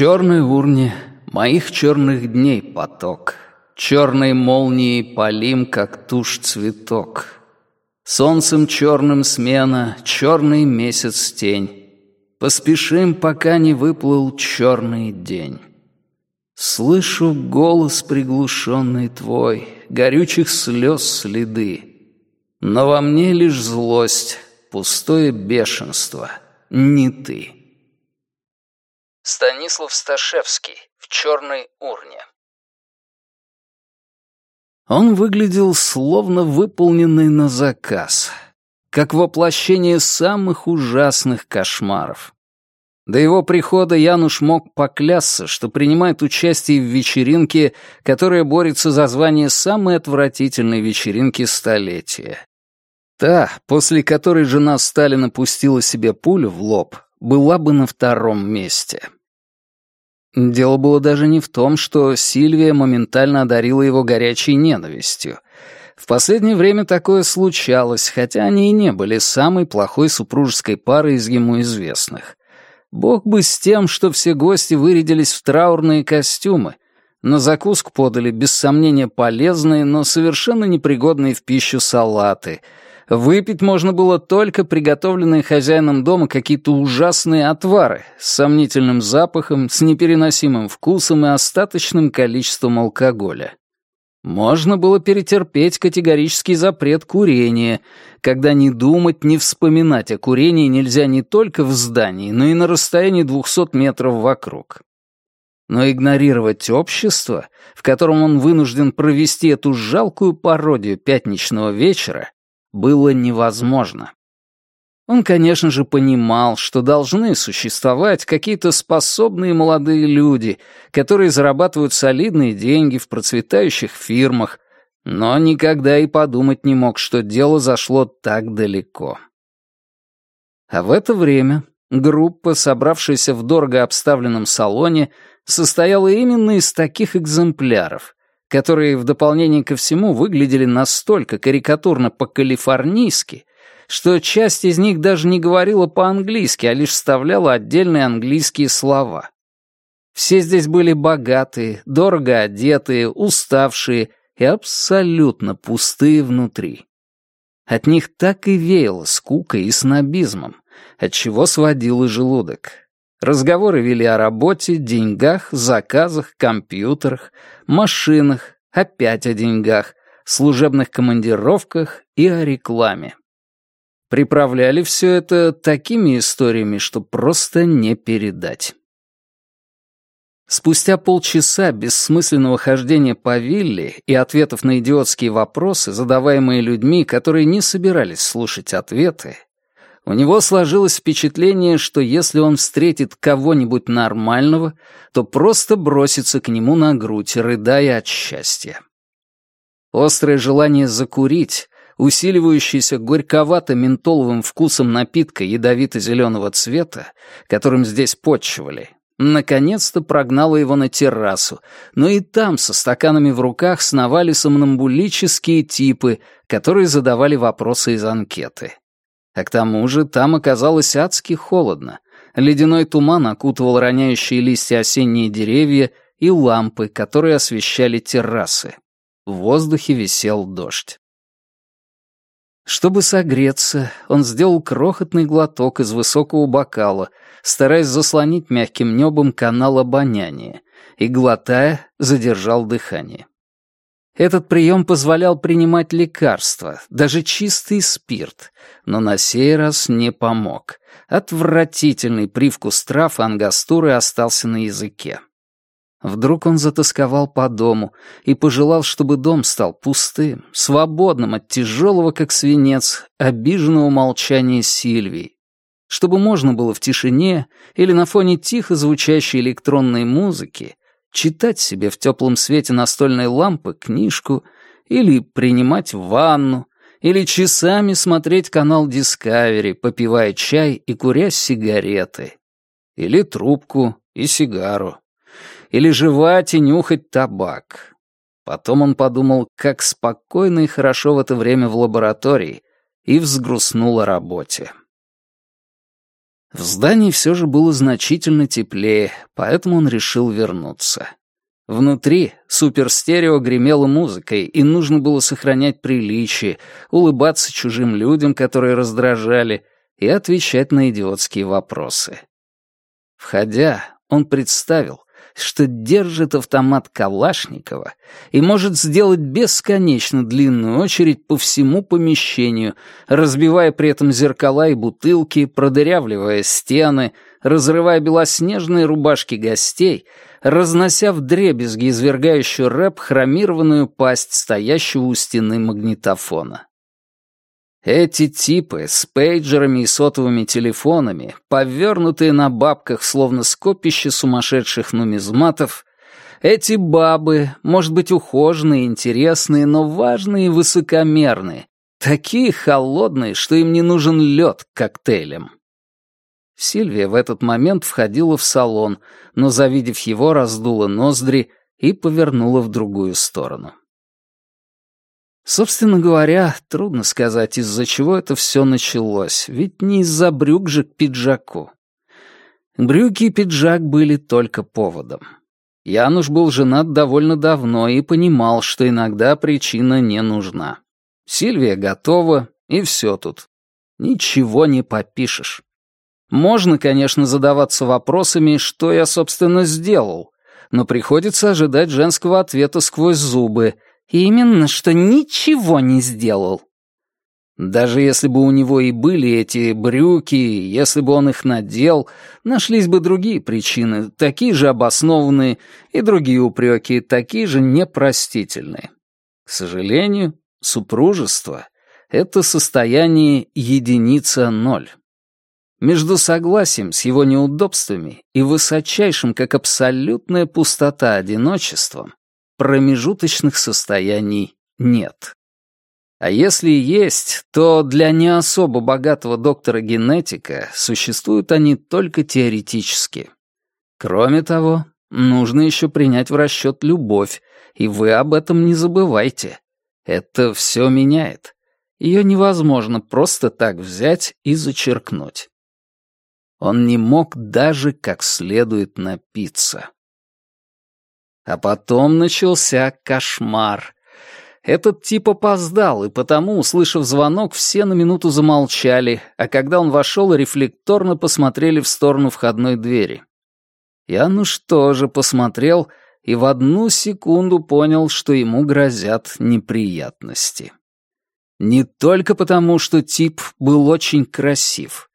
черной урне моих черных дней поток, Черной молнией полим, как тушь цветок. Солнцем черным смена, черный месяц тень. Поспешим, пока не выплыл черный день. Слышу голос приглушенный твой, Горючих слез следы. Но во мне лишь злость, пустое бешенство, не ты. Станислав Сташевский в черной урне. Он выглядел словно выполненный на заказ, как воплощение самых ужасных кошмаров. До его прихода Януш мог поклясться, что принимает участие в вечеринке, которая борется за звание самой отвратительной вечеринки столетия. Та, после которой жена Сталина пустила себе пулю в лоб, была бы на втором месте. Дело было даже не в том, что Сильвия моментально одарила его горячей ненавистью. В последнее время такое случалось, хотя они и не были самой плохой супружеской парой из ему известных. Бог бы с тем, что все гости вырядились в траурные костюмы. На закуску подали, без сомнения, полезные, но совершенно непригодные в пищу салаты. Выпить можно было только приготовленные хозяином дома какие-то ужасные отвары с сомнительным запахом, с непереносимым вкусом и остаточным количеством алкоголя. Можно было перетерпеть категорический запрет курения, когда не думать, не вспоминать о курении нельзя не только в здании, но и на расстоянии 200 метров вокруг. Но игнорировать общество, в котором он вынужден провести эту жалкую пародию пятничного вечера, было невозможно. Он, конечно же, понимал, что должны существовать какие-то способные молодые люди, которые зарабатывают солидные деньги в процветающих фирмах, но никогда и подумать не мог, что дело зашло так далеко. А в это время группа, собравшаяся в дорого обставленном салоне, состояла именно из таких экземпляров, которые в дополнение ко всему выглядели настолько карикатурно по-калифорнийски, что часть из них даже не говорила по-английски, а лишь вставляла отдельные английские слова. Все здесь были богатые, дорого одетые, уставшие и абсолютно пустые внутри. От них так и веяло скукой и снобизмом, отчего сводил и желудок. Разговоры вели о работе, деньгах, заказах, компьютерах, машинах, опять о деньгах, служебных командировках и о рекламе. Приправляли все это такими историями, что просто не передать. Спустя полчаса бессмысленного хождения по вилле и ответов на идиотские вопросы, задаваемые людьми, которые не собирались слушать ответы, у него сложилось впечатление, что если он встретит кого-нибудь нормального, то просто бросится к нему на грудь, рыдая от счастья. Острое желание закурить, усиливающийся горьковато-ментоловым вкусом напитка ядовито-зеленого цвета, которым здесь почивали, наконец-то прогнало его на террасу, но и там со стаканами в руках сновали сомнамбулические типы, которые задавали вопросы из анкеты. А к тому же там оказалось адски холодно. Ледяной туман окутывал роняющие листья осенние деревья и лампы, которые освещали террасы. В воздухе висел дождь. Чтобы согреться, он сделал крохотный глоток из высокого бокала, стараясь заслонить мягким небом канал обоняния, и, глотая, задержал дыхание. Этот прием позволял принимать лекарства, даже чистый спирт, но на сей раз не помог. Отвратительный привкус трав ангастуры остался на языке. Вдруг он затасковал по дому и пожелал, чтобы дом стал пустым, свободным от тяжелого, как свинец, обиженного молчания Сильвии, чтобы можно было в тишине или на фоне тихо звучащей электронной музыки читать себе в теплом свете настольной лампы книжку или принимать ванну, или часами смотреть канал Discovery, попивая чай и куря сигареты, или трубку и сигару или жевать и нюхать табак. Потом он подумал, как спокойно и хорошо в это время в лаборатории, и взгрустнул о работе. В здании все же было значительно теплее, поэтому он решил вернуться. Внутри суперстерео гремело музыкой, и нужно было сохранять приличие, улыбаться чужим людям, которые раздражали, и отвечать на идиотские вопросы. Входя, он представил, что держит автомат Калашникова и может сделать бесконечно длинную очередь по всему помещению, разбивая при этом зеркала и бутылки, продырявливая стены, разрывая белоснежные рубашки гостей, разнося в дребезги извергающую рэп хромированную пасть стоящего у стены магнитофона. Эти типы с пейджерами и сотовыми телефонами, повернутые на бабках, словно скопище сумасшедших нумизматов, эти бабы, может быть, ухоженные, интересные, но важные и высокомерные, такие холодные, что им не нужен лед к коктейлям. Сильвия в этот момент входила в салон, но, завидев его, раздула ноздри и повернула в другую сторону. Собственно говоря, трудно сказать, из-за чего это все началось, ведь не из-за брюк же к пиджаку. Брюки и пиджак были только поводом. Януш был женат довольно давно и понимал, что иногда причина не нужна. Сильвия готова, и все тут. Ничего не попишешь. Можно, конечно, задаваться вопросами, что я, собственно, сделал, но приходится ожидать женского ответа сквозь зубы — Именно, что ничего не сделал. Даже если бы у него и были эти брюки, если бы он их надел, нашлись бы другие причины, такие же обоснованные, и другие упреки, такие же непростительные. К сожалению, супружество — это состояние единица ноль. Между согласием с его неудобствами и высочайшим, как абсолютная пустота, одиночеством промежуточных состояний нет. А если есть, то для не особо богатого доктора-генетика существуют они только теоретически. Кроме того, нужно еще принять в расчет любовь, и вы об этом не забывайте. Это все меняет. Ее невозможно просто так взять и зачеркнуть. Он не мог даже как следует напиться. А потом начался кошмар. Этот тип опоздал, и потому, услышав звонок, все на минуту замолчали, а когда он вошел, рефлекторно посмотрели в сторону входной двери. Януш тоже посмотрел и в одну секунду понял, что ему грозят неприятности. Не только потому, что тип был очень красив.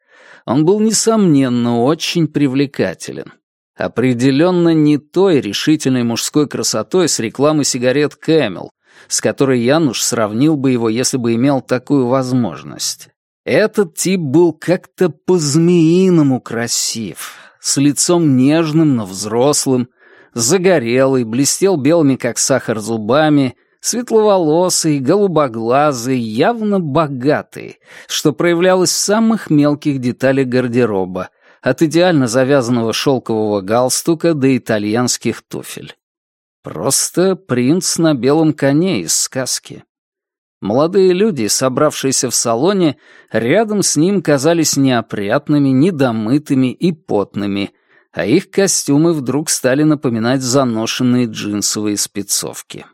Он был, несомненно, очень привлекателен. Определенно не той решительной мужской красотой с рекламы сигарет Camel, с которой Януш сравнил бы его, если бы имел такую возможность. Этот тип был как-то по-змеиному красив, с лицом нежным, но взрослым, загорелый, блестел белыми, как сахар, зубами, светловолосый, голубоглазый, явно богатый, что проявлялось в самых мелких деталях гардероба, от идеально завязанного шелкового галстука до итальянских туфель. Просто принц на белом коне из сказки. Молодые люди, собравшиеся в салоне, рядом с ним казались неопрятными, недомытыми и потными, а их костюмы вдруг стали напоминать заношенные джинсовые спецовки.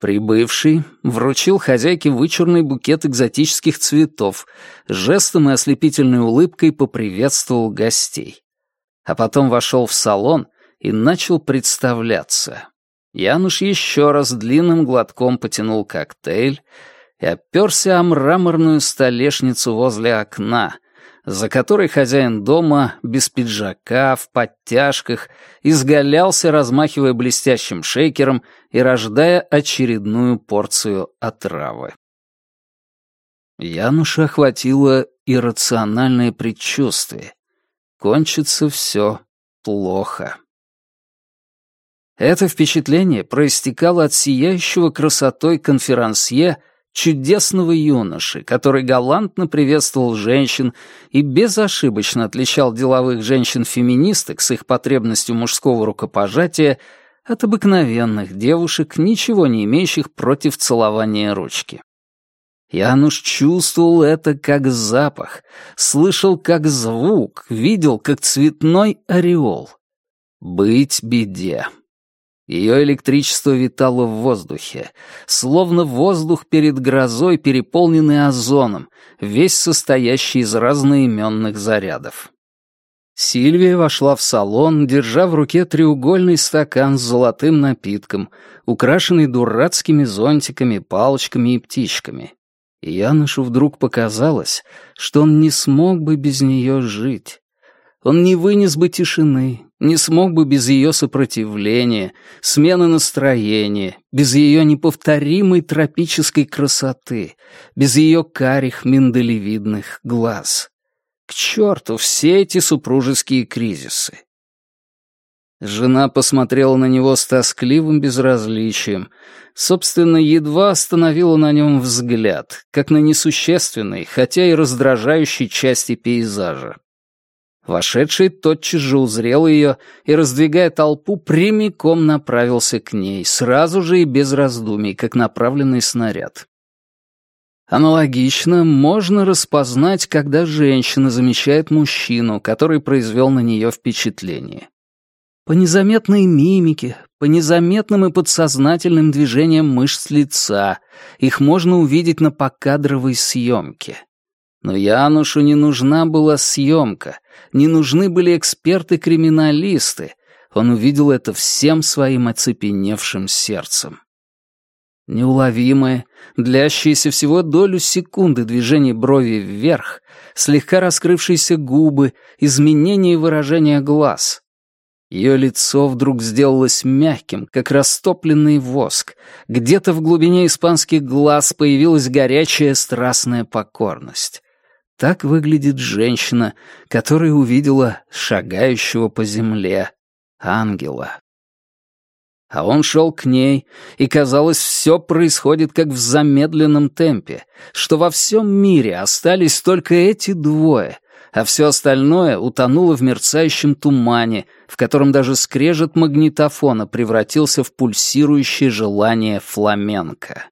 Прибывший вручил хозяйке вычурный букет экзотических цветов, жестом и ослепительной улыбкой поприветствовал гостей. А потом вошел в салон и начал представляться. Януш еще раз длинным глотком потянул коктейль и оперся о мраморную столешницу возле окна — за которой хозяин дома, без пиджака, в подтяжках, изгалялся, размахивая блестящим шейкером и рождая очередную порцию отравы. Януша охватило иррациональное предчувствие. Кончится все плохо. Это впечатление проистекало от сияющего красотой конферансье чудесного юноши, который галантно приветствовал женщин и безошибочно отличал деловых женщин-феминисток с их потребностью мужского рукопожатия от обыкновенных девушек, ничего не имеющих против целования ручки. Януш чувствовал это как запах, слышал как звук, видел как цветной ореол. Быть беде. Ее электричество витало в воздухе, словно воздух перед грозой, переполненный озоном, весь состоящий из разноименных зарядов. Сильвия вошла в салон, держа в руке треугольный стакан с золотым напитком, украшенный дурацкими зонтиками, палочками и птичками. И Янушу вдруг показалось, что он не смог бы без нее жить. Он не вынес бы тишины, не смог бы без ее сопротивления, смены настроения, без ее неповторимой тропической красоты, без ее карих миндалевидных глаз. К черту все эти супружеские кризисы. Жена посмотрела на него с тоскливым безразличием. Собственно, едва остановила на нем взгляд, как на несущественной, хотя и раздражающей части пейзажа. Вошедший тотчас же узрел ее и, раздвигая толпу, прямиком направился к ней, сразу же и без раздумий, как направленный снаряд. Аналогично можно распознать, когда женщина замечает мужчину, который произвел на нее впечатление. По незаметной мимике, по незаметным и подсознательным движениям мышц лица их можно увидеть на покадровой съемке. Но Янушу не нужна была съемка, не нужны были эксперты-криминалисты. Он увидел это всем своим оцепеневшим сердцем. Неуловимое, длящееся всего долю секунды движение брови вверх, слегка раскрывшиеся губы, изменение выражения глаз. Ее лицо вдруг сделалось мягким, как растопленный воск. Где-то в глубине испанских глаз появилась горячая страстная покорность. Так выглядит женщина, которая увидела шагающего по земле ангела. А он шел к ней, и, казалось, все происходит как в замедленном темпе, что во всем мире остались только эти двое, а все остальное утонуло в мерцающем тумане, в котором даже скрежет магнитофона превратился в пульсирующее желание фламенко.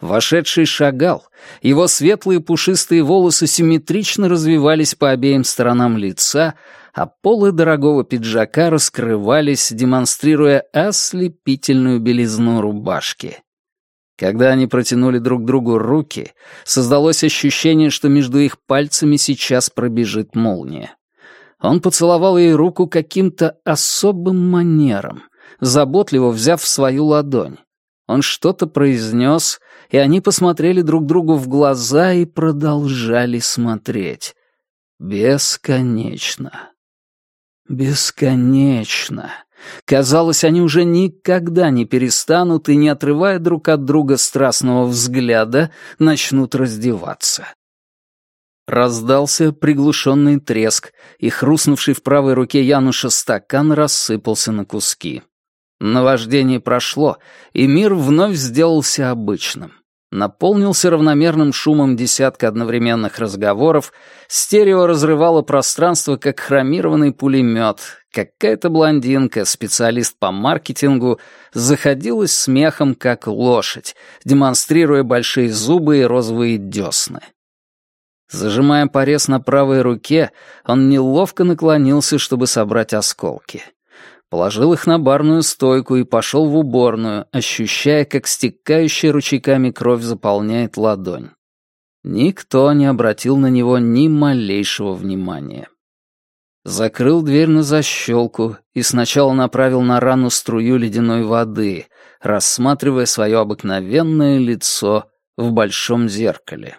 Вошедший шагал, его светлые пушистые волосы симметрично развивались по обеим сторонам лица, а полы дорогого пиджака раскрывались, демонстрируя ослепительную белизну рубашки. Когда они протянули друг другу руки, создалось ощущение, что между их пальцами сейчас пробежит молния. Он поцеловал ей руку каким-то особым манером, заботливо взяв в свою ладонь. Он что-то произнес, и они посмотрели друг другу в глаза и продолжали смотреть. Бесконечно. Бесконечно. Казалось, они уже никогда не перестанут и, не отрывая друг от друга страстного взгляда, начнут раздеваться. Раздался приглушенный треск, и хрустнувший в правой руке Януша стакан рассыпался на куски. Наваждение прошло, и мир вновь сделался обычным наполнился равномерным шумом десятка одновременных разговоров, стерео разрывало пространство, как хромированный пулемет, какая-то блондинка, специалист по маркетингу, заходилась смехом, как лошадь, демонстрируя большие зубы и розовые десны. Зажимая порез на правой руке, он неловко наклонился, чтобы собрать осколки положил их на барную стойку и пошел в уборную, ощущая, как стекающая ручейками кровь заполняет ладонь. Никто не обратил на него ни малейшего внимания. Закрыл дверь на защелку и сначала направил на рану струю ледяной воды, рассматривая свое обыкновенное лицо в большом зеркале.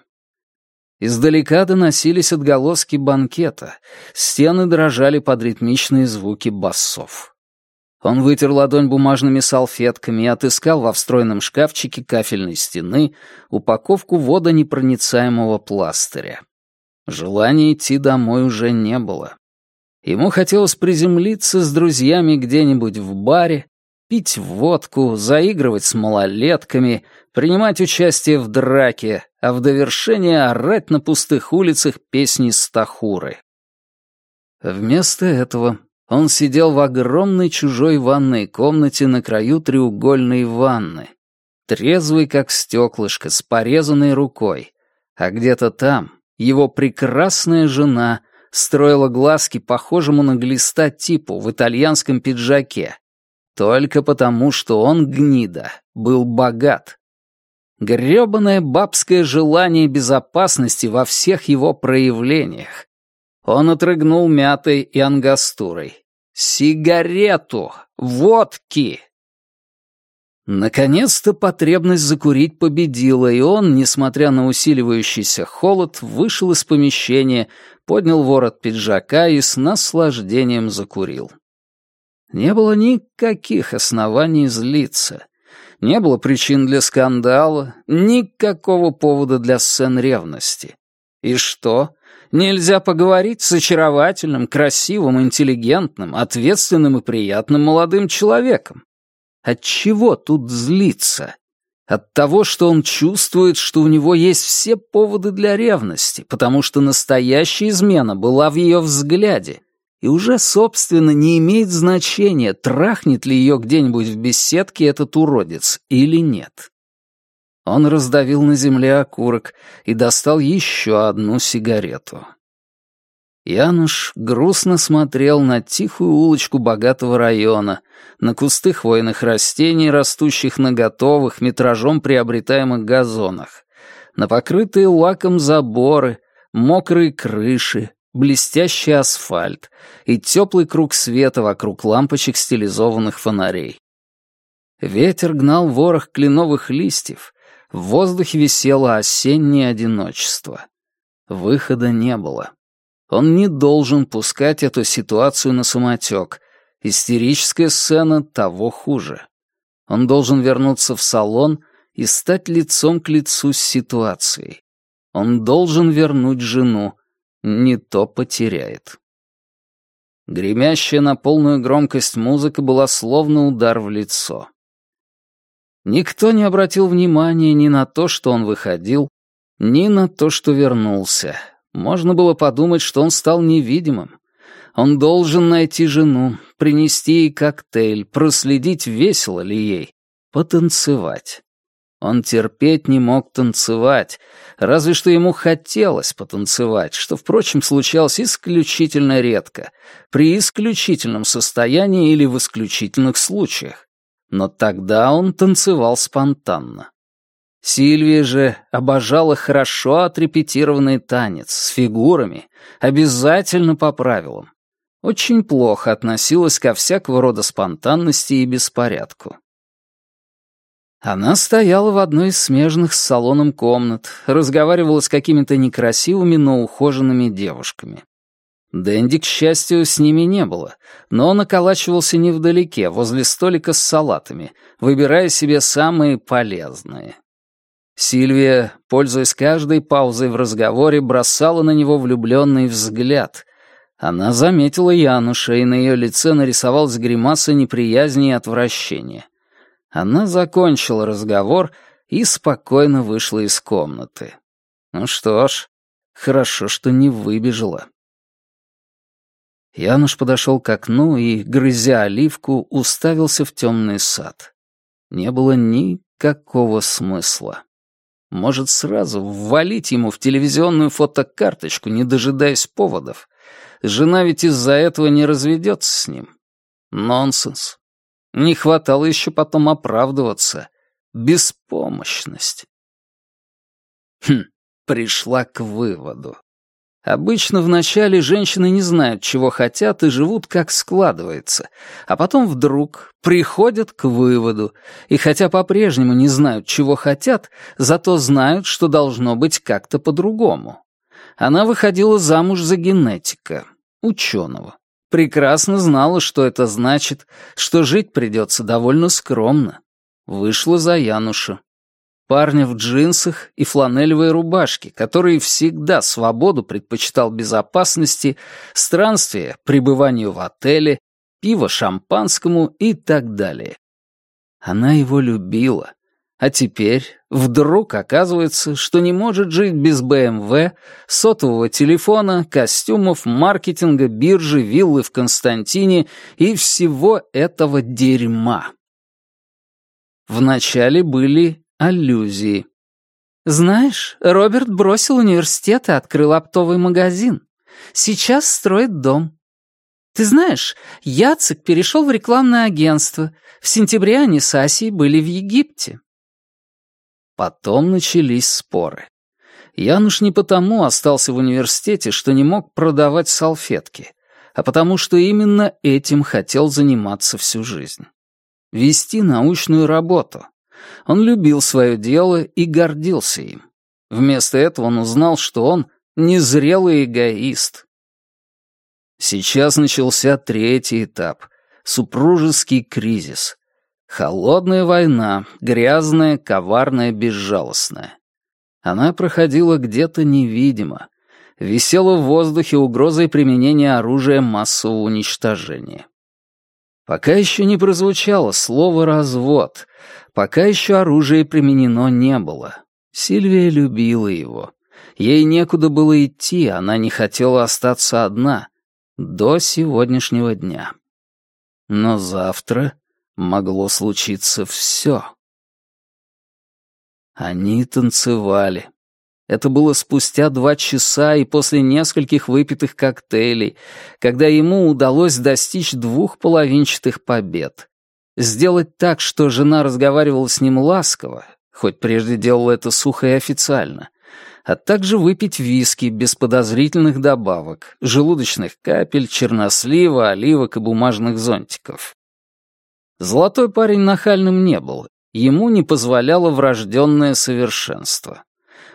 Издалека доносились отголоски банкета, стены дрожали под ритмичные звуки басов. Он вытер ладонь бумажными салфетками и отыскал во встроенном шкафчике кафельной стены упаковку водонепроницаемого пластыря. Желания идти домой уже не было. Ему хотелось приземлиться с друзьями где-нибудь в баре, пить водку, заигрывать с малолетками, принимать участие в драке, а в довершение орать на пустых улицах песни Стахуры. Вместо этого он сидел в огромной чужой ванной комнате на краю треугольной ванны. трезвый как стеклышко, с порезанной рукой. А где-то там его прекрасная жена строила глазки похожему на глиста типу в итальянском пиджаке. Только потому, что он, гнида, был богат. Грёбаное бабское желание безопасности во всех его проявлениях. Он отрыгнул мятой и ангастурой. Сигарету! Водки! Наконец-то потребность закурить победила, и он, несмотря на усиливающийся холод, вышел из помещения, поднял ворот пиджака и с наслаждением закурил. Не было никаких оснований злиться. Не было причин для скандала, никакого повода для сцен ревности. И что? Нельзя поговорить с очаровательным, красивым, интеллигентным, ответственным и приятным молодым человеком. От чего тут злиться? От того, что он чувствует, что у него есть все поводы для ревности, потому что настоящая измена была в ее взгляде, и уже, собственно, не имеет значения, трахнет ли ее где-нибудь в беседке этот уродец или нет. Он раздавил на земле окурок и достал еще одну сигарету. Януш грустно смотрел на тихую улочку богатого района, на кусты хвойных растений, растущих на готовых, метражом приобретаемых газонах, на покрытые лаком заборы, мокрые крыши, блестящий асфальт и теплый круг света вокруг лампочек стилизованных фонарей. Ветер гнал ворох кленовых листьев, в воздухе висело осеннее одиночество. Выхода не было. Он не должен пускать эту ситуацию на самотек. Истерическая сцена того хуже. Он должен вернуться в салон и стать лицом к лицу с ситуацией. Он должен вернуть жену, не то потеряет. Гремящая на полную громкость музыка была словно удар в лицо. Никто не обратил внимания ни на то, что он выходил, ни на то, что вернулся. Можно было подумать, что он стал невидимым. Он должен найти жену, принести ей коктейль, проследить, весело ли ей, потанцевать. Он терпеть не мог танцевать, разве что ему хотелось потанцевать, что, впрочем, случалось исключительно редко, при исключительном состоянии или в исключительных случаях. Но тогда он танцевал спонтанно. Сильвия же обожала хорошо отрепетированный танец с фигурами, обязательно по правилам. Очень плохо относилась ко всякого рода спонтанности и беспорядку. Она стояла в одной из смежных с салоном комнат, разговаривала с какими-то некрасивыми, но ухоженными девушками. Дэнди, к счастью, с ними не было, но он околачивался невдалеке, возле столика с салатами, выбирая себе самые полезные. Сильвия, пользуясь каждой паузой в разговоре, бросала на него влюбленный взгляд. Она заметила Януша, и на ее лице нарисовалась гримаса неприязни и отвращения. Она закончила разговор и спокойно вышла из комнаты. Ну что ж, хорошо, что не выбежала. Януш подошел к окну и, грызя оливку, уставился в темный сад. Не было никакого смысла. Может, сразу ввалить ему в телевизионную фотокарточку, не дожидаясь поводов. Жена ведь из-за этого не разведется с ним. Нонсенс. Не хватало еще потом оправдываться. Беспомощность. Хм, пришла к выводу. Обычно вначале женщины не знают, чего хотят, и живут как складывается, а потом вдруг приходят к выводу, и хотя по-прежнему не знают, чего хотят, зато знают, что должно быть как-то по-другому. Она выходила замуж за генетика, ученого. Прекрасно знала, что это значит, что жить придется довольно скромно. Вышла за Януша парня в джинсах и фланелевой рубашке, который всегда свободу предпочитал безопасности, странствия, пребыванию в отеле, пиво шампанскому и так далее. Она его любила. А теперь вдруг оказывается, что не может жить без БМВ, сотового телефона, костюмов, маркетинга, биржи, виллы в Константине и всего этого дерьма. Вначале были аллюзии. «Знаешь, Роберт бросил университет и открыл оптовый магазин. Сейчас строит дом. Ты знаешь, Яцек перешел в рекламное агентство. В сентябре они с Асей были в Египте». Потом начались споры. Януш не потому остался в университете, что не мог продавать салфетки, а потому что именно этим хотел заниматься всю жизнь. Вести научную работу. Он любил свое дело и гордился им. Вместо этого он узнал, что он незрелый эгоист. Сейчас начался третий этап — супружеский кризис. Холодная война, грязная, коварная, безжалостная. Она проходила где-то невидимо, висела в воздухе угрозой применения оружия массового уничтожения. Пока еще не прозвучало слово «развод», пока еще оружие применено не было. Сильвия любила его. Ей некуда было идти, она не хотела остаться одна. До сегодняшнего дня. Но завтра могло случиться все. Они танцевали. Это было спустя два часа и после нескольких выпитых коктейлей, когда ему удалось достичь двух половинчатых побед. Сделать так, что жена разговаривала с ним ласково, хоть прежде делала это сухо и официально, а также выпить виски без подозрительных добавок, желудочных капель, чернослива, оливок и бумажных зонтиков. Золотой парень нахальным не был, ему не позволяло врожденное совершенство.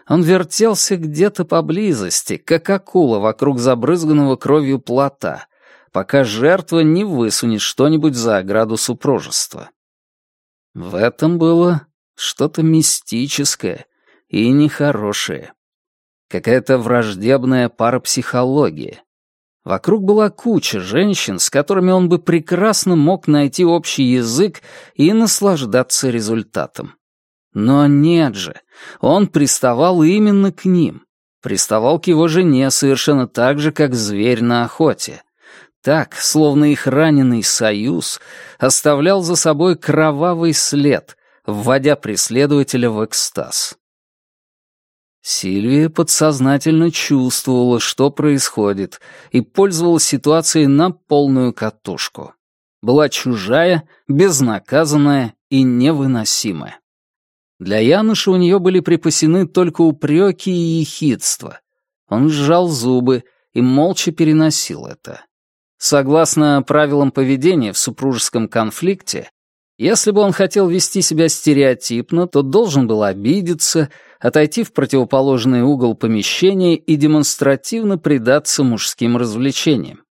Он вертелся где-то поблизости, как акула вокруг забрызганного кровью плота, пока жертва не высунет что-нибудь за ограду супружества. В этом было что-то мистическое и нехорошее. Какая-то враждебная парапсихология. Вокруг была куча женщин, с которыми он бы прекрасно мог найти общий язык и наслаждаться результатом. Но нет же, он приставал именно к ним. Приставал к его жене совершенно так же, как зверь на охоте. Так, словно их раненый союз оставлял за собой кровавый след, вводя преследователя в экстаз. Сильвия подсознательно чувствовала, что происходит, и пользовалась ситуацией на полную катушку. Была чужая, безнаказанная и невыносимая. Для Януша у нее были припасены только упреки и ехидство. Он сжал зубы и молча переносил это. Согласно правилам поведения в супружеском конфликте, если бы он хотел вести себя стереотипно, то должен был обидеться, отойти в противоположный угол помещения и демонстративно предаться мужским развлечениям.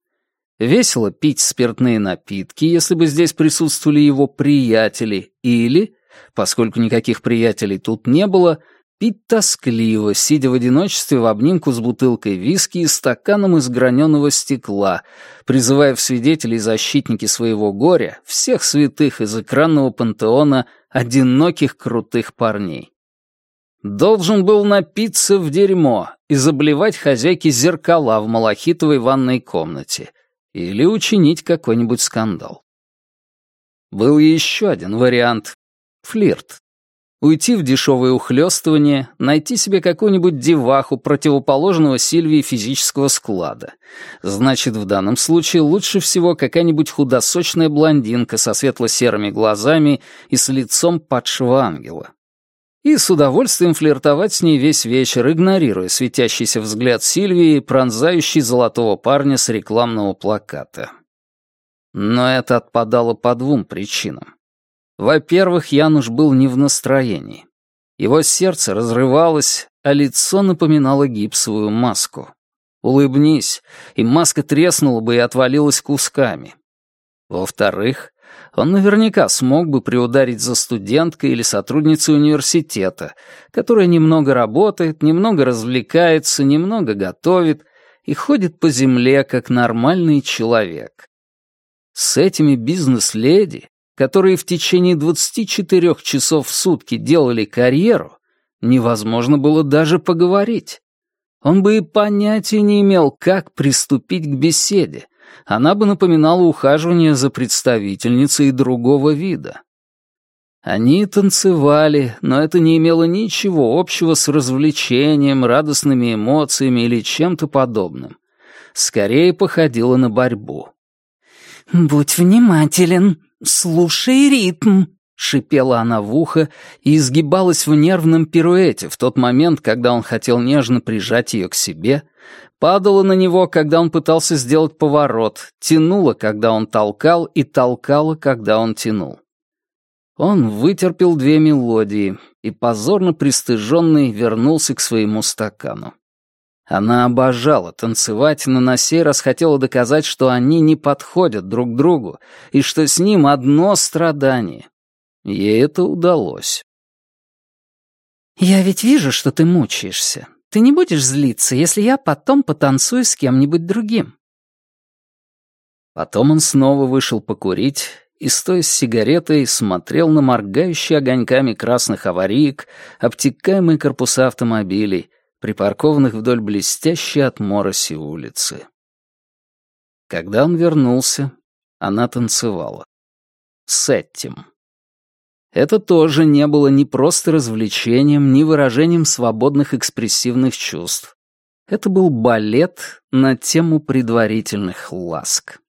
Весело пить спиртные напитки, если бы здесь присутствовали его приятели, или, поскольку никаких приятелей тут не было, пить тоскливо, сидя в одиночестве в обнимку с бутылкой виски и стаканом из граненого стекла, призывая в свидетели и защитники своего горя всех святых из экранного пантеона одиноких крутых парней. Должен был напиться в дерьмо и заблевать хозяйке зеркала в малахитовой ванной комнате или учинить какой-нибудь скандал. Был еще один вариант — флирт, Уйти в дешевое ухлёстывание, найти себе какую-нибудь деваху противоположного Сильвии физического склада. Значит, в данном случае лучше всего какая-нибудь худосочная блондинка со светло-серыми глазами и с лицом падшего ангела. И с удовольствием флиртовать с ней весь вечер, игнорируя светящийся взгляд Сильвии, пронзающий золотого парня с рекламного плаката. Но это отпадало по двум причинам. Во-первых, Януш был не в настроении. Его сердце разрывалось, а лицо напоминало гипсовую маску. Улыбнись, и маска треснула бы и отвалилась кусками. Во-вторых, он наверняка смог бы приударить за студенткой или сотрудницей университета, которая немного работает, немного развлекается, немного готовит и ходит по земле как нормальный человек. С этими бизнес-леди которые в течение 24 часов в сутки делали карьеру, невозможно было даже поговорить. Он бы и понятия не имел, как приступить к беседе. Она бы напоминала ухаживание за представительницей другого вида. Они танцевали, но это не имело ничего общего с развлечением, радостными эмоциями или чем-то подобным. Скорее походило на борьбу. «Будь внимателен, слушай ритм», — шипела она в ухо и изгибалась в нервном пируэте в тот момент, когда он хотел нежно прижать ее к себе, падала на него, когда он пытался сделать поворот, тянула, когда он толкал, и толкала, когда он тянул. Он вытерпел две мелодии и, позорно пристыженный, вернулся к своему стакану. Она обожала танцевать, но на сей раз хотела доказать, что они не подходят друг другу и что с ним одно страдание. Ей это удалось. «Я ведь вижу, что ты мучаешься. Ты не будешь злиться, если я потом потанцую с кем-нибудь другим?» Потом он снова вышел покурить и, стоя с сигаретой, смотрел на моргающие огоньками красных авариек, обтекаемые корпуса автомобилей, припаркованных вдоль блестящей от мороси улицы. Когда он вернулся, она танцевала. С этим. Это тоже не было ни просто развлечением, ни выражением свободных экспрессивных чувств. Это был балет на тему предварительных ласк.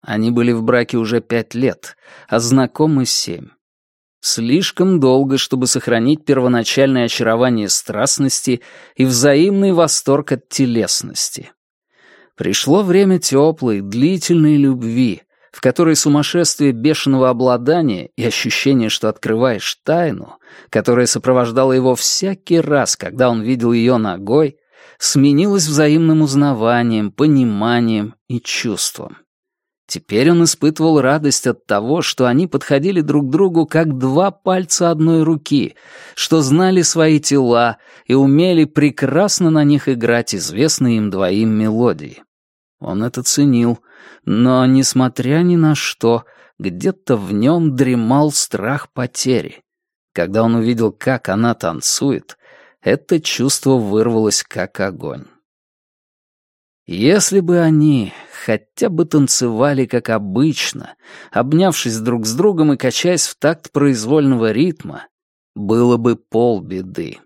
Они были в браке уже пять лет, а знакомы семь. Слишком долго, чтобы сохранить первоначальное очарование страстности и взаимный восторг от телесности. Пришло время теплой, длительной любви, в которой сумасшествие бешеного обладания и ощущение, что открываешь тайну, которое сопровождало его всякий раз, когда он видел ее ногой, сменилось взаимным узнаванием, пониманием и чувством. Теперь он испытывал радость от того, что они подходили друг другу как два пальца одной руки, что знали свои тела и умели прекрасно на них играть известные им двоим мелодии. Он это ценил, но, несмотря ни на что, где-то в нем дремал страх потери. Когда он увидел, как она танцует, это чувство вырвалось как огонь. Если бы они хотя бы танцевали как обычно, обнявшись друг с другом и качаясь в такт произвольного ритма, было бы полбеды.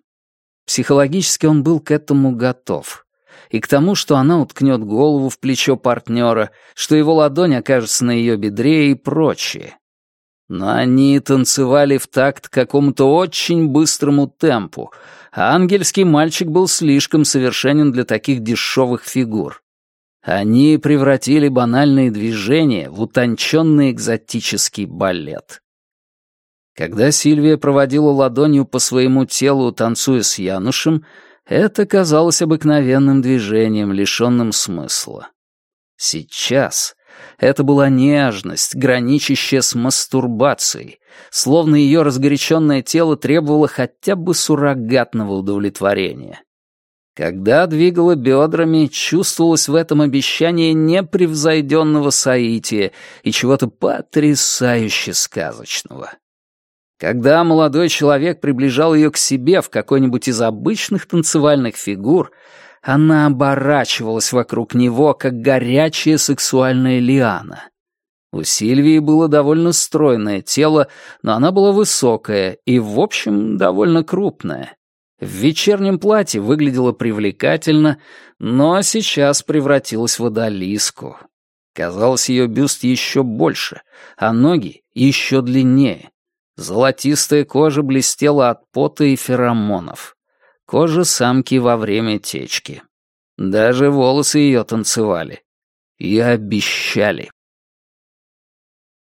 Психологически он был к этому готов. И к тому, что она уткнет голову в плечо партнера, что его ладонь окажется на ее бедре и прочее. Но они танцевали в такт какому-то очень быстрому темпу, а ангельский мальчик был слишком совершенен для таких дешевых фигур. Они превратили банальные движения в утонченный экзотический балет. Когда Сильвия проводила ладонью по своему телу, танцуя с Янушем, это казалось обыкновенным движением, лишенным смысла. Сейчас это была нежность, граничащая с мастурбацией, словно ее разгоряченное тело требовало хотя бы суррогатного удовлетворения. Когда двигала бедрами, чувствовалось в этом обещание непревзойденного соития и чего-то потрясающе сказочного. Когда молодой человек приближал ее к себе в какой-нибудь из обычных танцевальных фигур, она оборачивалась вокруг него, как горячая сексуальная лиана. У Сильвии было довольно стройное тело, но она была высокая и, в общем, довольно крупная. В вечернем платье выглядела привлекательно, но сейчас превратилась в одолиску. Казалось, ее бюст еще больше, а ноги еще длиннее. Золотистая кожа блестела от пота и феромонов. Кожа самки во время течки. Даже волосы ее танцевали. И обещали.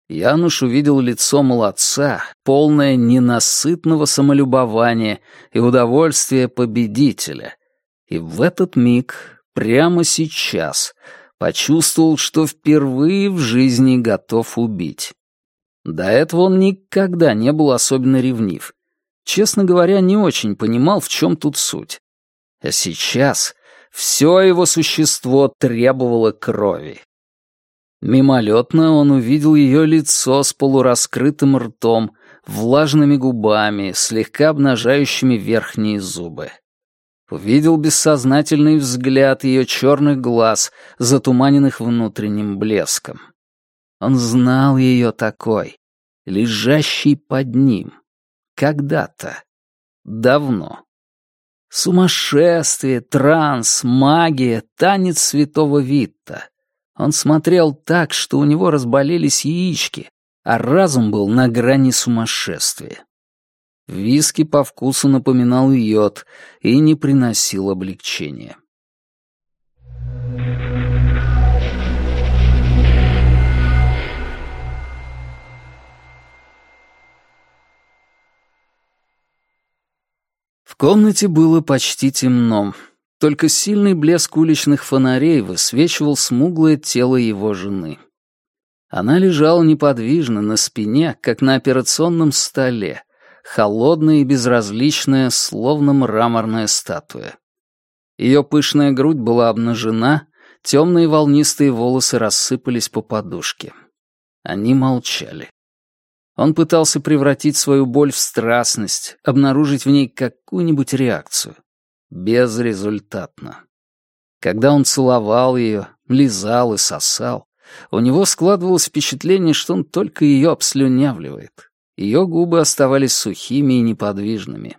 Януш увидел лицо молодца, полное ненасытного самолюбования и удовольствия победителя. И в этот миг, прямо сейчас, почувствовал, что впервые в жизни готов убить. До этого он никогда не был особенно ревнив честно говоря, не очень понимал, в чем тут суть. А сейчас все его существо требовало крови. Мимолетно он увидел ее лицо с полураскрытым ртом, влажными губами, слегка обнажающими верхние зубы. Увидел бессознательный взгляд ее черных глаз, затуманенных внутренним блеском. Он знал ее такой, лежащий под ним. Когда-то. Давно. Сумасшествие, транс, магия, танец святого Витта. Он смотрел так, что у него разболелись яички, а разум был на грани сумасшествия. Виски по вкусу напоминал йод и не приносил облегчения. В комнате было почти темно. Только сильный блеск уличных фонарей высвечивал смуглое тело его жены. Она лежала неподвижно на спине, как на операционном столе, холодная и безразличная, словно мраморная статуя. Ее пышная грудь была обнажена, темные волнистые волосы рассыпались по подушке. Они молчали. Он пытался превратить свою боль в страстность, обнаружить в ней какую-нибудь реакцию. Безрезультатно. Когда он целовал ее, лизал и сосал, у него складывалось впечатление, что он только ее обслюнявливает. Ее губы оставались сухими и неподвижными.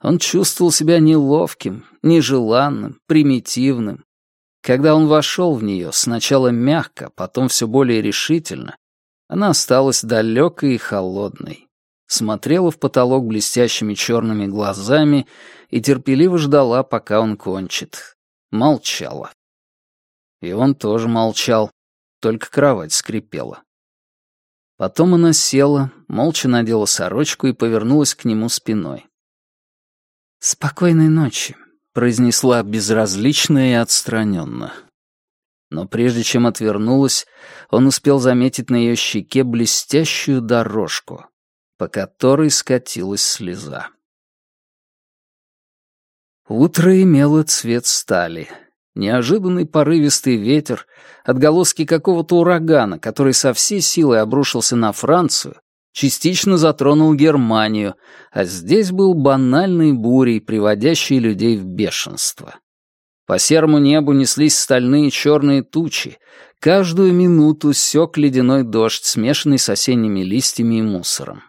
Он чувствовал себя неловким, нежеланным, примитивным. Когда он вошел в нее, сначала мягко, потом все более решительно, она осталась далекой и холодной. Смотрела в потолок блестящими черными глазами и терпеливо ждала, пока он кончит. Молчала. И он тоже молчал, только кровать скрипела. Потом она села, молча надела сорочку и повернулась к нему спиной. «Спокойной ночи», — произнесла безразлично и отстраненно. Но прежде чем отвернулась, он успел заметить на ее щеке блестящую дорожку, по которой скатилась слеза. Утро имело цвет стали. Неожиданный порывистый ветер, отголоски какого-то урагана, который со всей силой обрушился на Францию, частично затронул Германию, а здесь был банальной бурей, приводящей людей в бешенство. По серому небу неслись стальные черные тучи. Каждую минуту сёк ледяной дождь, смешанный с осенними листьями и мусором.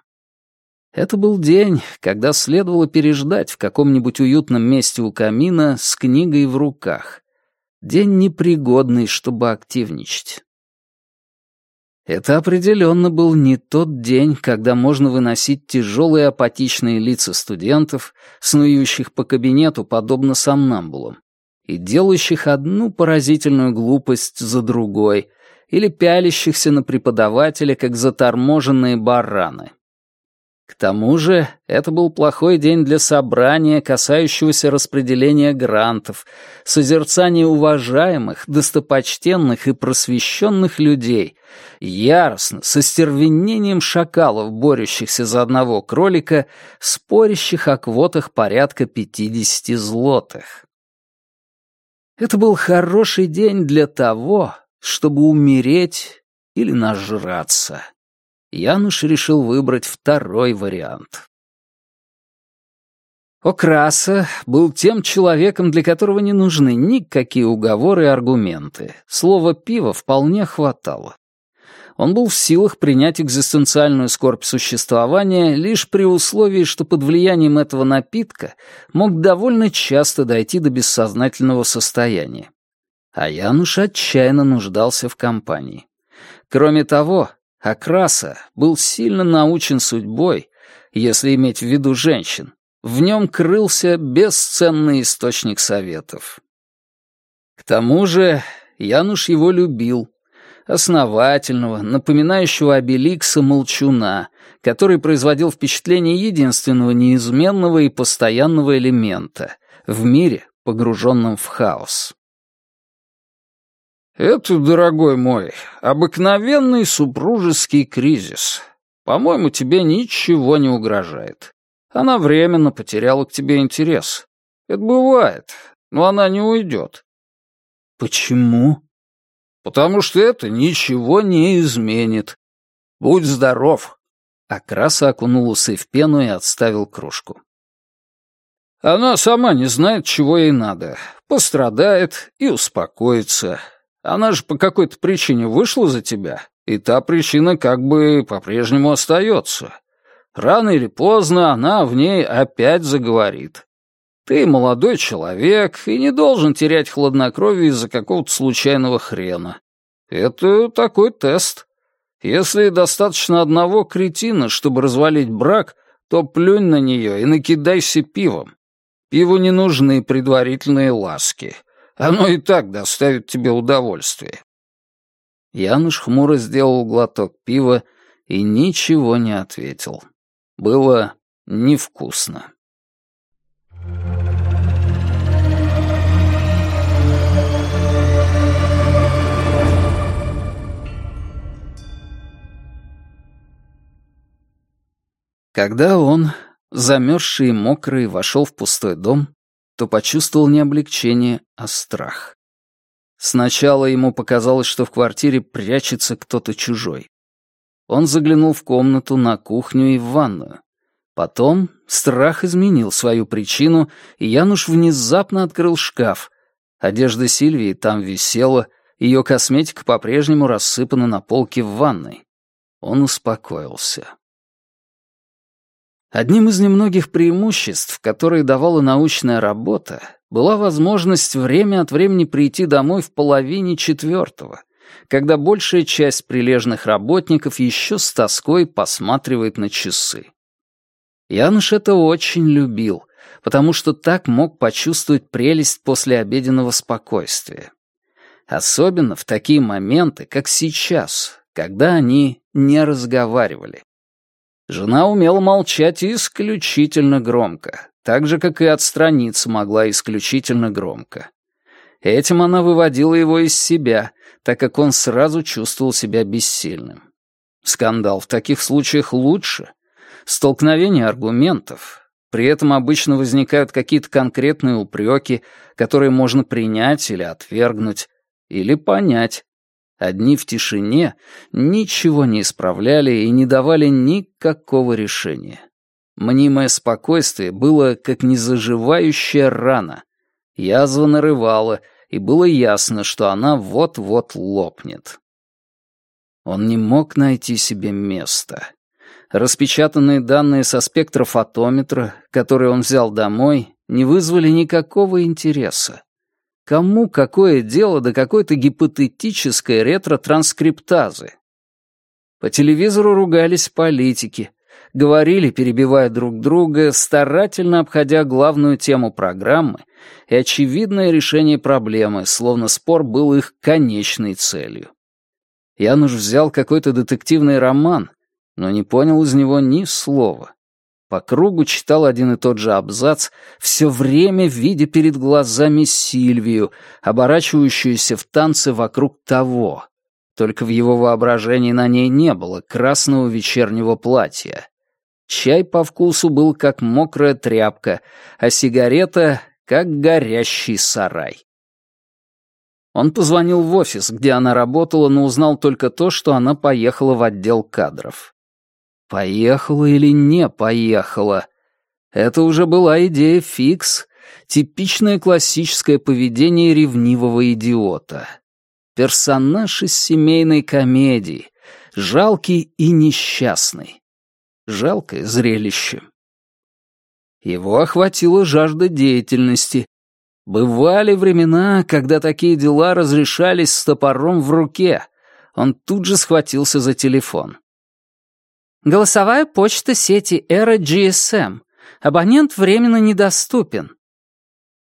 Это был день, когда следовало переждать в каком-нибудь уютном месте у камина с книгой в руках. День непригодный, чтобы активничать. Это определенно был не тот день, когда можно выносить тяжелые апатичные лица студентов, снующих по кабинету подобно сомнамбулам, и делающих одну поразительную глупость за другой, или пялящихся на преподавателя, как заторможенные бараны. К тому же это был плохой день для собрания, касающегося распределения грантов, созерцания уважаемых, достопочтенных и просвещенных людей, яростно, со стервенением шакалов, борющихся за одного кролика, спорящих о квотах порядка пятидесяти злотых. Это был хороший день для того, чтобы умереть или нажраться. Януш решил выбрать второй вариант. Окраса был тем человеком, для которого не нужны никакие уговоры и аргументы. Слова «пиво» вполне хватало. Он был в силах принять экзистенциальную скорбь существования лишь при условии, что под влиянием этого напитка мог довольно часто дойти до бессознательного состояния. А Януш отчаянно нуждался в компании. Кроме того, Акраса был сильно научен судьбой, если иметь в виду женщин. В нем крылся бесценный источник советов. К тому же Януш его любил, основательного, напоминающего обеликса молчуна, который производил впечатление единственного неизменного и постоянного элемента в мире, погруженном в хаос. «Это, дорогой мой, обыкновенный супружеский кризис. По-моему, тебе ничего не угрожает. Она временно потеряла к тебе интерес. Это бывает, но она не уйдет». «Почему?» Потому что это ничего не изменит. Будь здоров!» Акраса окунул усы в пену и отставил кружку. «Она сама не знает, чего ей надо. Пострадает и успокоится. Она же по какой-то причине вышла за тебя и та причина как бы по-прежнему остается. Рано или поздно она в ней опять заговорит. Ты молодой человек и не должен терять хладнокровие из-за какого-то случайного хрена. Это такой тест. Если достаточно одного кретина, чтобы развалить брак, то плюнь на нее и накидайся пивом. Пиву не нужны предварительные ласки. Оно и так доставит тебе удовольствие. Януш хмуро сделал глоток пива и ничего не ответил. Было невкусно. Когда он, замерзший и мокрый, вошел в пустой дом, то почувствовал не облегчение, а страх. Сначала ему показалось, что в квартире прячется кто-то чужой. Он заглянул в комнату, на кухню и в ванную. Потом страх изменил свою причину, и Януш внезапно открыл шкаф. Одежда Сильвии там висела, ее косметика по-прежнему рассыпана на полке в ванной. Он успокоился. Одним из немногих преимуществ, которые давала научная работа, была возможность время от времени прийти домой в половине четвертого, когда большая часть прилежных работников еще с тоской посматривает на часы. Януш это очень любил, потому что так мог почувствовать прелесть послеобеденного спокойствия. Особенно в такие моменты, как сейчас, когда они не разговаривали. Жена умела молчать исключительно громко, так же, как и отстраниться могла исключительно громко. Этим она выводила его из себя, так как он сразу чувствовал себя бессильным. Скандал в таких случаях лучше. Столкновение аргументов. При этом обычно возникают какие-то конкретные упреки, которые можно принять или отвергнуть, или понять, Одни в тишине ничего не исправляли и не давали никакого решения. Мнимое спокойствие было как незаживающая рана. Язва нарывала, и было ясно, что она вот-вот лопнет. Он не мог найти себе места. Распечатанные данные со спектрофотометра, которые он взял домой, не вызвали никакого интереса. Кому какое дело до какой-то гипотетической ретро-транскриптазы? По телевизору ругались политики, говорили, перебивая друг друга, старательно обходя главную тему программы и очевидное решение проблемы, словно спор был их конечной целью. Януш взял какой-то детективный роман, но не понял из него ни слова. По кругу читал один и тот же абзац, все время видя перед глазами Сильвию, оборачивающуюся в танце вокруг того. Только в его воображении на ней не было красного вечернего платья. Чай по вкусу был как мокрая тряпка, а сигарета — как горящий сарай. Он позвонил в офис, где она работала, но узнал только то, что она поехала в отдел кадров. Поехала или не поехала? Это уже была идея фикс, типичное классическое поведение ревнивого идиота. Персонаж из семейной комедии, жалкий и несчастный. Жалкое зрелище. Его охватила жажда деятельности. Бывали времена, когда такие дела разрешались с топором в руке. Он тут же схватился за телефон. Голосовая почта сети Эра GSM. Абонент временно недоступен.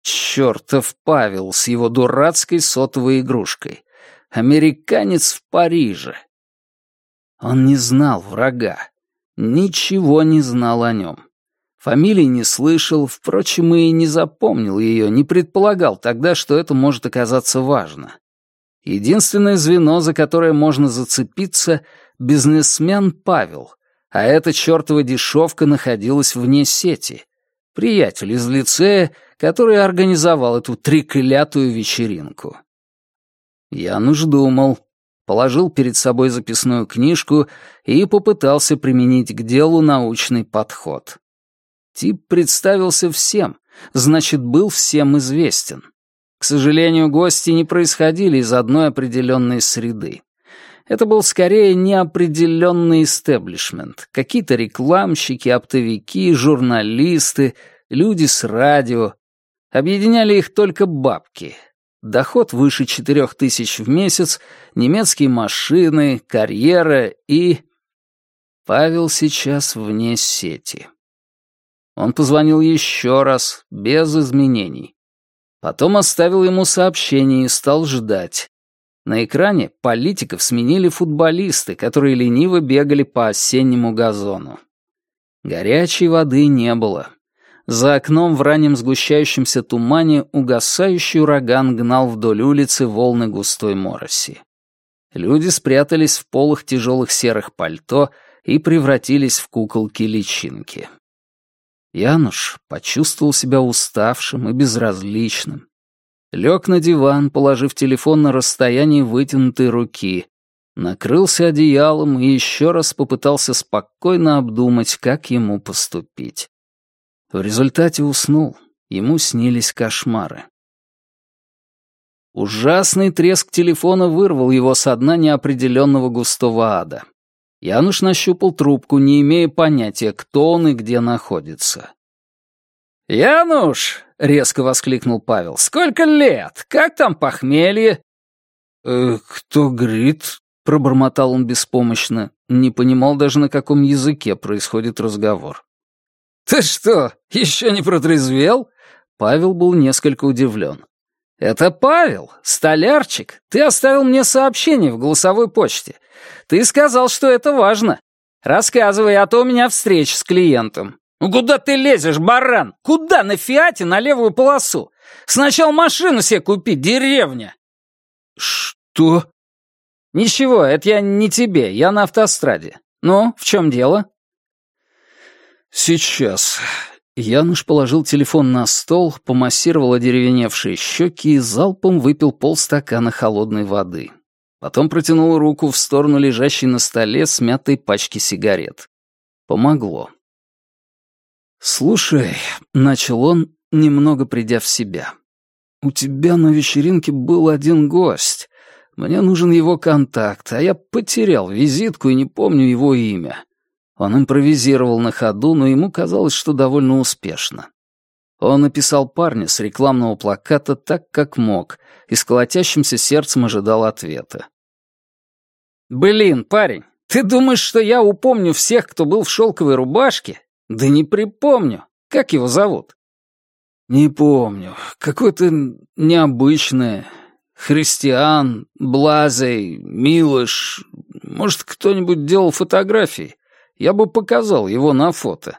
Чёртов Павел с его дурацкой сотовой игрушкой. Американец в Париже. Он не знал врага. Ничего не знал о нем. Фамилии не слышал, впрочем, и не запомнил ее, не предполагал тогда, что это может оказаться важно. Единственное звено, за которое можно зацепиться — бизнесмен Павел, а эта чертова дешевка находилась вне сети. Приятель из лицея, который организовал эту треклятую вечеринку. Януш думал, положил перед собой записную книжку и попытался применить к делу научный подход. Тип представился всем, значит, был всем известен. К сожалению, гости не происходили из одной определенной среды. Это был скорее неопределенный истеблишмент. Какие-то рекламщики, оптовики, журналисты, люди с радио. Объединяли их только бабки. Доход выше четырех тысяч в месяц, немецкие машины, карьера и... Павел сейчас вне сети. Он позвонил еще раз, без изменений. Потом оставил ему сообщение и стал ждать. На экране политиков сменили футболисты, которые лениво бегали по осеннему газону. Горячей воды не было. За окном в раннем сгущающемся тумане угасающий ураган гнал вдоль улицы волны густой мороси. Люди спрятались в полах тяжелых серых пальто и превратились в куколки-личинки. Януш почувствовал себя уставшим и безразличным. Лег на диван, положив телефон на расстоянии вытянутой руки, накрылся одеялом и еще раз попытался спокойно обдумать, как ему поступить. В результате уснул, ему снились кошмары. Ужасный треск телефона вырвал его со дна неопределенного густого ада. Януш нащупал трубку, не имея понятия, кто он и где находится. «Януш!» — резко воскликнул Павел. «Сколько лет? Как там похмелье?» «Э, «Кто грит?» — пробормотал он беспомощно. Не понимал даже, на каком языке происходит разговор. «Ты что, еще не протрезвел?» Павел был несколько удивлен. «Это Павел, столярчик. Ты оставил мне сообщение в голосовой почте. Ты сказал, что это важно. Рассказывай, а то у меня встреча с клиентом. «Ну куда ты лезешь, баран? Куда на Фиате на левую полосу? Сначала машину себе купить, деревня!» «Что?» «Ничего, это я не тебе, я на автостраде. Ну, в чем дело?» «Сейчас». Януш положил телефон на стол, помассировал одеревеневшие щеки и залпом выпил полстакана холодной воды. Потом протянул руку в сторону лежащей на столе смятой пачки сигарет. Помогло. «Слушай», — начал он, немного придя в себя, — «у тебя на вечеринке был один гость. Мне нужен его контакт, а я потерял визитку и не помню его имя». Он импровизировал на ходу, но ему казалось, что довольно успешно. Он написал парня с рекламного плаката так, как мог, и с колотящимся сердцем ожидал ответа. «Блин, парень, ты думаешь, что я упомню всех, кто был в шелковой рубашке? «Да не припомню. Как его зовут?» «Не помню. Какое-то необычное. Христиан, Блазей, Милош. Может, кто-нибудь делал фотографии? Я бы показал его на фото».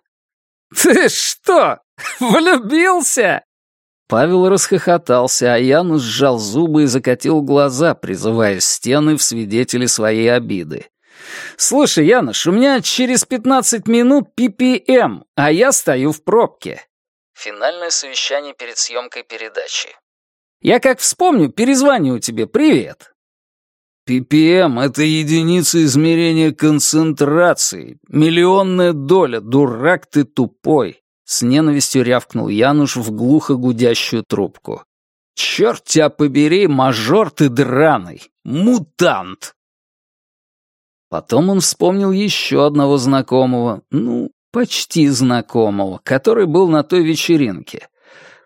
«Ты что, влюбился?» Павел расхохотался, а Янус сжал зубы и закатил глаза, призывая стены в свидетели своей обиды. «Слушай, Янош, у меня через 15 минут PPM, а я стою в пробке». Финальное совещание перед съемкой передачи. «Я как вспомню, перезвоню тебе. Привет». PPM — это единица измерения концентрации, миллионная доля, дурак ты тупой. С ненавистью рявкнул Януш в глухо гудящую трубку. «Черт тебя побери, мажор ты драный! Мутант!» Потом он вспомнил еще одного знакомого, ну, почти знакомого, который был на той вечеринке.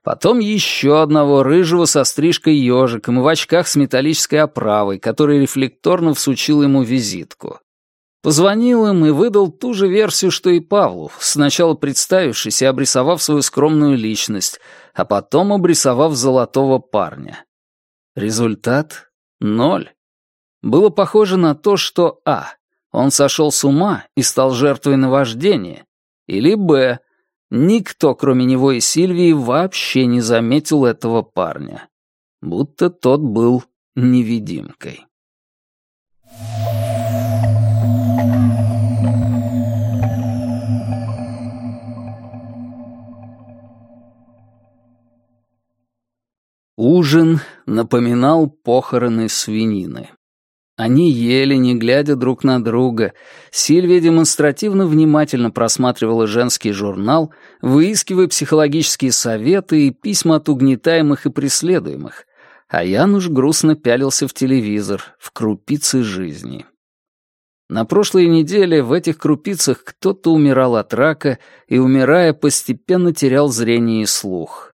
Потом еще одного рыжего со стрижкой ежиком и в очках с металлической оправой, который рефлекторно всучил ему визитку. Позвонил им и выдал ту же версию, что и Павлу, сначала представившись и обрисовав свою скромную личность, а потом обрисовав золотого парня. Результат — ноль было похоже на то, что а. Он сошел с ума и стал жертвой наваждения, или б. Никто, кроме него и Сильвии, вообще не заметил этого парня. Будто тот был невидимкой. Ужин напоминал похороны свинины. Они ели, не глядя друг на друга. Сильвия демонстративно внимательно просматривала женский журнал, выискивая психологические советы и письма от угнетаемых и преследуемых. А Януш грустно пялился в телевизор, в крупицы жизни. На прошлой неделе в этих крупицах кто-то умирал от рака и, умирая, постепенно терял зрение и слух.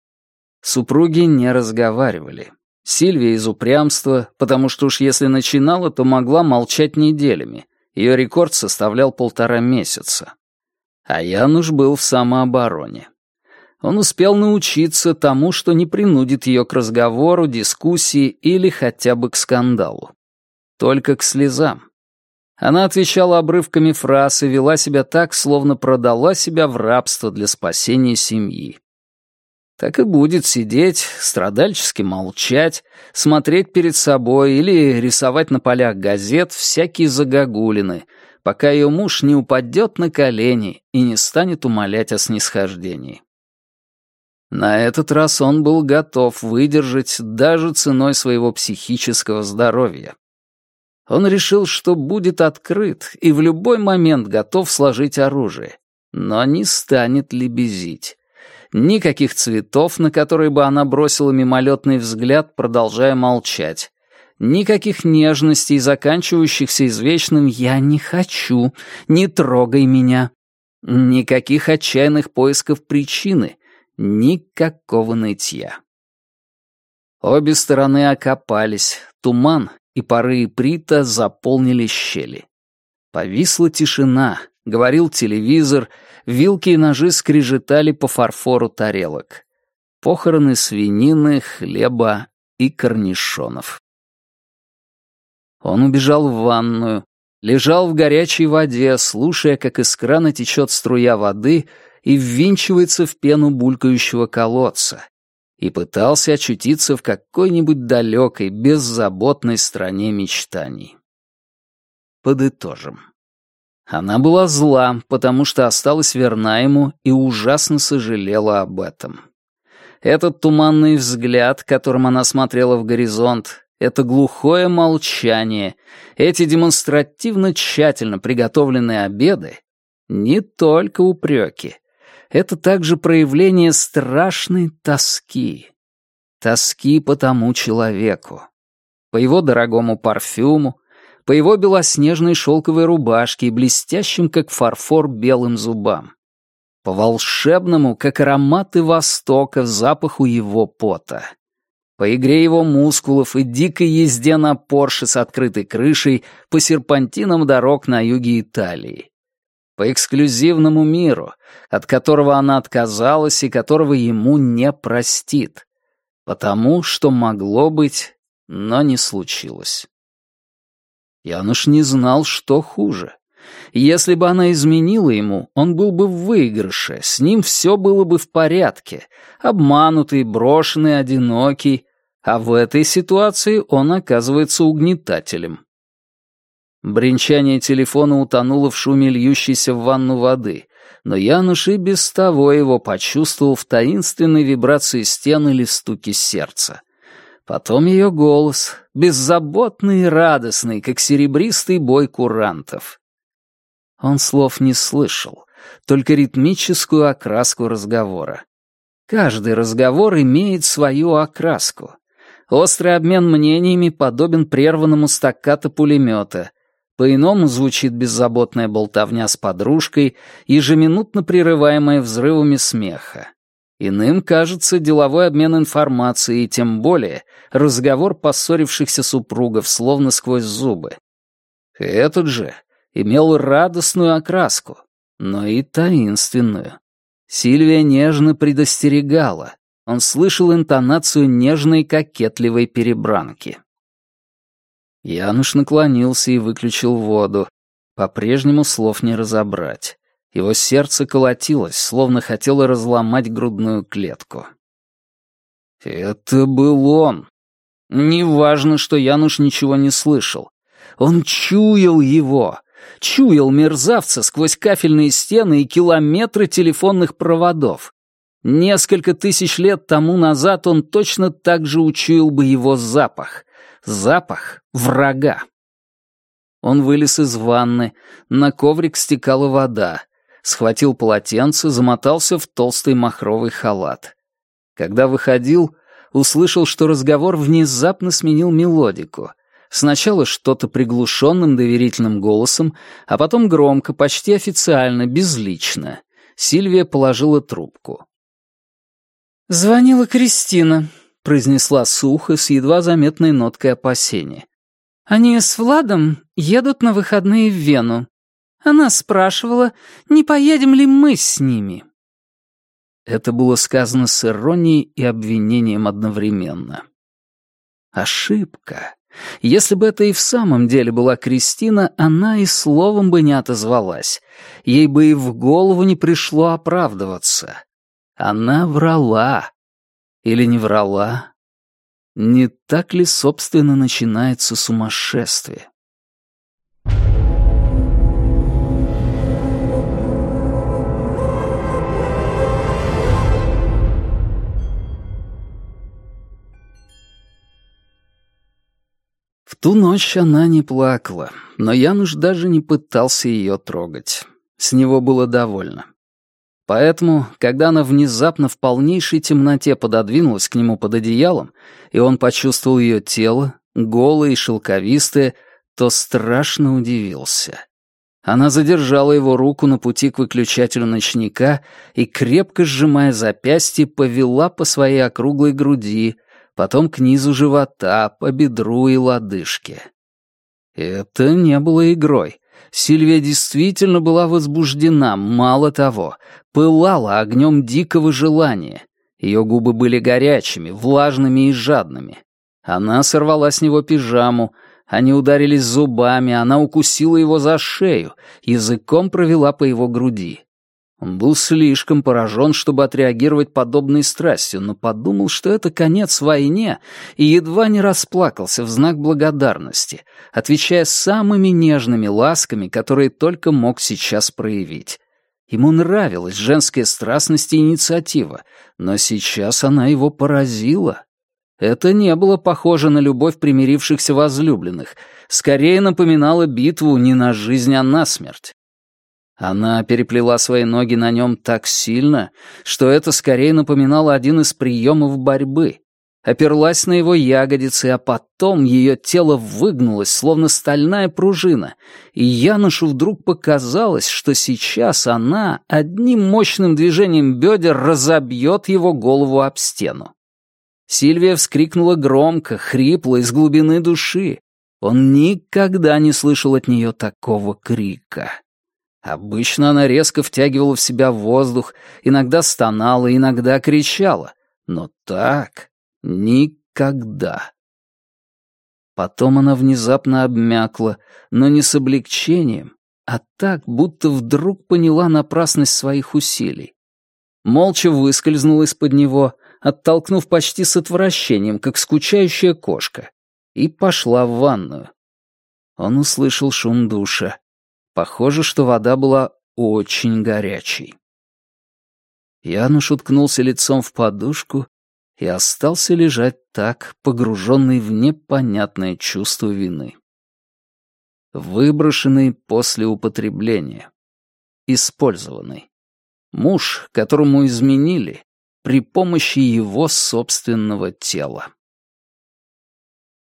Супруги не разговаривали. Сильвия из упрямства, потому что уж если начинала, то могла молчать неделями. Ее рекорд составлял полтора месяца. А Януш был в самообороне. Он успел научиться тому, что не принудит ее к разговору, дискуссии или хотя бы к скандалу. Только к слезам. Она отвечала обрывками фраз и вела себя так, словно продала себя в рабство для спасения семьи. Так и будет сидеть, страдальчески молчать, смотреть перед собой или рисовать на полях газет всякие загогулины, пока ее муж не упадет на колени и не станет умолять о снисхождении. На этот раз он был готов выдержать даже ценой своего психического здоровья. Он решил, что будет открыт и в любой момент готов сложить оружие, но не станет лебезить. Никаких цветов, на которые бы она бросила мимолетный взгляд, продолжая молчать. Никаких нежностей, заканчивающихся извечным «я не хочу», «не трогай меня». Никаких отчаянных поисков причины, никакого нытья. Обе стороны окопались, туман и пары иприта заполнили щели. Повисла тишина, говорил телевизор, вилки и ножи скрежетали по фарфору тарелок. Похороны свинины, хлеба и корнишонов. Он убежал в ванную, лежал в горячей воде, слушая, как из крана течет струя воды и ввинчивается в пену булькающего колодца, и пытался очутиться в какой-нибудь далекой, беззаботной стране мечтаний. Подытожим. Она была зла, потому что осталась верна ему и ужасно сожалела об этом. Этот туманный взгляд, которым она смотрела в горизонт, это глухое молчание, эти демонстративно тщательно приготовленные обеды — не только упреки, это также проявление страшной тоски. Тоски по тому человеку. По его дорогому парфюму, по его белоснежной шелковой рубашке и блестящим, как фарфор, белым зубам. По волшебному, как ароматы Востока, запаху его пота. По игре его мускулов и дикой езде на Порше с открытой крышей по серпантинам дорог на юге Италии по эксклюзивному миру, от которого она отказалась и которого ему не простит, потому что могло быть, но не случилось. Януш не знал, что хуже. Если бы она изменила ему, он был бы в выигрыше, с ним все было бы в порядке, обманутый, брошенный, одинокий, а в этой ситуации он оказывается угнетателем. Бринчание телефона утонуло в шуме льющейся в ванну воды, но Януш и без того его почувствовал в таинственной вибрации стен или стуке сердца. Потом ее голос, беззаботный и радостный, как серебристый бой курантов. Он слов не слышал, только ритмическую окраску разговора. Каждый разговор имеет свою окраску. Острый обмен мнениями подобен прерванному стаккато пулемета, по-иному звучит беззаботная болтовня с подружкой, ежеминутно прерываемая взрывами смеха. Иным кажется деловой обмен информацией и тем более разговор поссорившихся супругов словно сквозь зубы. Этот же имел радостную окраску, но и таинственную. Сильвия нежно предостерегала. Он слышал интонацию нежной кокетливой перебранки. Януш наклонился и выключил воду. По-прежнему слов не разобрать. Его сердце колотилось, словно хотело разломать грудную клетку. Это был он. Неважно, что Януш ничего не слышал. Он чуял его. Чуял мерзавца сквозь кафельные стены и километры телефонных проводов. Несколько тысяч лет тому назад он точно так же учуял бы его запах. Запах врага. Он вылез из ванны, на коврик стекала вода, схватил полотенце, замотался в толстый махровый халат. Когда выходил, услышал, что разговор внезапно сменил мелодику. Сначала что-то приглушенным доверительным голосом, а потом громко, почти официально, безлично. Сильвия положила трубку. «Звонила Кристина», — произнесла сухо с едва заметной ноткой опасения. «Они с Владом едут на выходные в Вену. Она спрашивала, не поедем ли мы с ними». Это было сказано с иронией и обвинением одновременно. Ошибка. Если бы это и в самом деле была Кристина, она и словом бы не отозвалась. Ей бы и в голову не пришло оправдываться. Она врала. Или не врала? Не так ли, собственно, начинается сумасшествие? В ту ночь она не плакала, но Януш даже не пытался ее трогать. С него было довольно. Поэтому, когда она внезапно в полнейшей темноте пододвинулась к нему под одеялом, и он почувствовал ее тело, голое и шелковистое, то страшно удивился. Она задержала его руку на пути к выключателю ночника и, крепко сжимая запястье, повела по своей округлой груди, потом к низу живота, по бедру и лодыжке. Это не было игрой. Сильвия действительно была возбуждена, мало того, пылала огнем дикого желания. Ее губы были горячими, влажными и жадными. Она сорвала с него пижаму, они ударились зубами, она укусила его за шею, языком провела по его груди. Он был слишком поражен, чтобы отреагировать подобной страстью, но подумал, что это конец войне, и едва не расплакался в знак благодарности, отвечая самыми нежными ласками, которые только мог сейчас проявить. Ему нравилась женская страстность и инициатива, но сейчас она его поразила. Это не было похоже на любовь примирившихся возлюбленных, скорее напоминало битву не на жизнь, а на смерть. Она переплела свои ноги на нем так сильно, что это скорее напоминало один из приемов борьбы. Оперлась на его ягодицы, а потом ее тело выгнулось, словно стальная пружина, и Янушу вдруг показалось, что сейчас она одним мощным движением бедер разобьет его голову об стену. Сильвия вскрикнула громко, хрипло, из глубины души. Он никогда не слышал от нее такого крика. Обычно она резко втягивала в себя воздух, иногда стонала, иногда кричала. Но так никогда. Потом она внезапно обмякла, но не с облегчением, а так, будто вдруг поняла напрасность своих усилий. Молча выскользнула из-под него, оттолкнув почти с отвращением, как скучающая кошка, и пошла в ванную. Он услышал шум душа. Похоже, что вода была очень горячей. Януш уткнулся лицом в подушку и остался лежать так, погруженный в непонятное чувство вины. Выброшенный после употребления. Использованный. Муж, которому изменили при помощи его собственного тела.